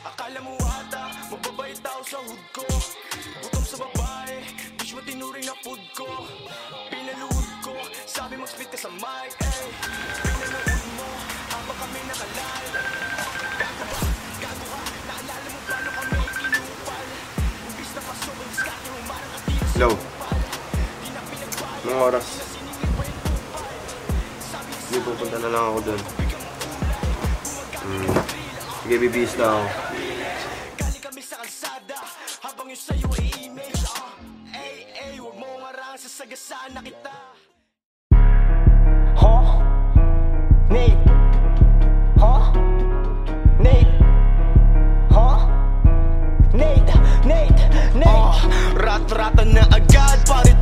Akala mo ata, mababait tao sa hood ko Gutom sa babae, wish mo tinuring na food ko Pinaluhod ko, sabi mag-spit ka sa mic ay Pinanood mo, habang kami nakalive Gago ba? Gago ka? Naalala mo paano kami inupal? Imbis na pasok ang diskarte mo, marang katira sa upal Di na pinagbayad, tupal Sabi Sige, pupunta na lang ako doon. Hmm. Sige, bibihis na ako. Kalsada Habang yung sa'yo ay image ah. Ay, ay, huwag mo ngarang sasagasaan na kita Huh? Nate? Huh? Nate? Huh? Nate? Nate? Nate? rat-rata na agad Parito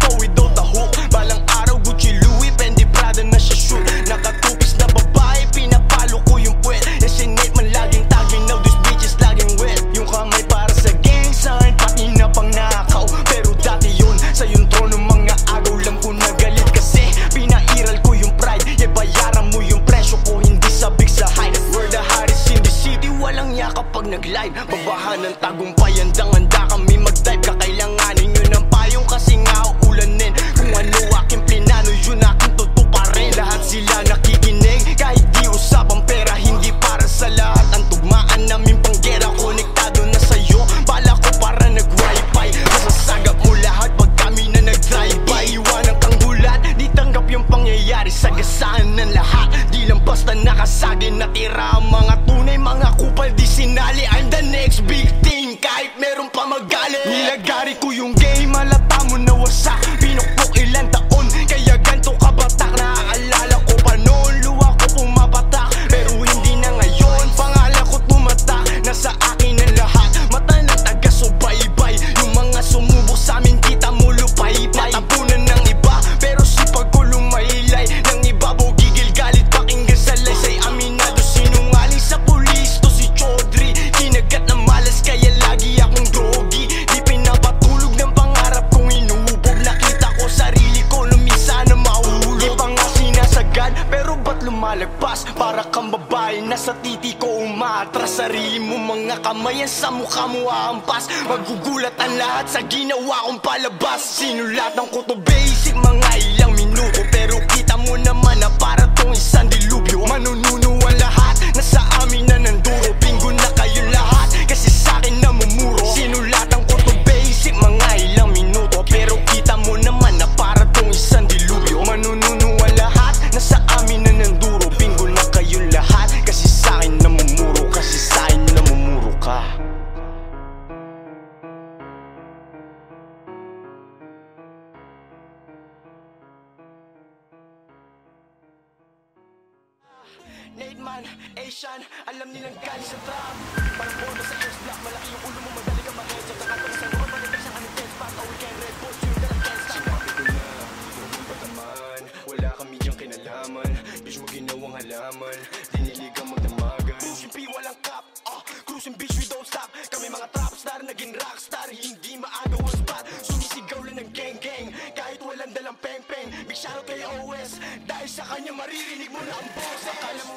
Walang yakap pag nag-live Babahan ng tagumpay Handang-handa kami mag-dive Kakailanganin nyo ng payong Kasi nga ulanin Kung ano aking plinano Yun aking tutuparin Lahat sila nakikinig Kahit di usapang pera Hindi para sa lahat. Ang tugmaan namin panggera Konektado na sa'yo. Bala ko para nag-wifi. Masasagap mo lahat Pag kami na nag-drive-by. Iwanan kang gulat Di tanggap yung pangyayari. Sagasaan ng lahat Di lang basta nakasagin Natira ko yung game Malata lumalagpas. Para kang babae Nasa titi ko umatras Sarili mo mga kamay sa mukha mo aampas. Magugulat ang lahat Sa ginawa kong palabas. Sinulatan ko to basic Mga ilang minuto. Pero kita mo naman Nate man, Asian, alam nilang galing sa trap Parang bono sa S-Block, malaki yung ulo mo, madali ka ma-headshot Saka ito sa mga malagay sa kanong tense pack, a weekend red boss, yung dalang can't stop Sinabi ko na, huwag mo tamaan, wala kami diyang kinalaman. Bitch mo ginawang halaman, dinilig ang magdamagan. Pushing P, walang cap, ah, cruising bitch we don't stop. Kami mga trap star, naging rockstar, Big shoutout kay OS, dahil sa kanya maririnig mo na ang boss. Akala mo